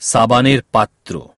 সাবানের পাত্র।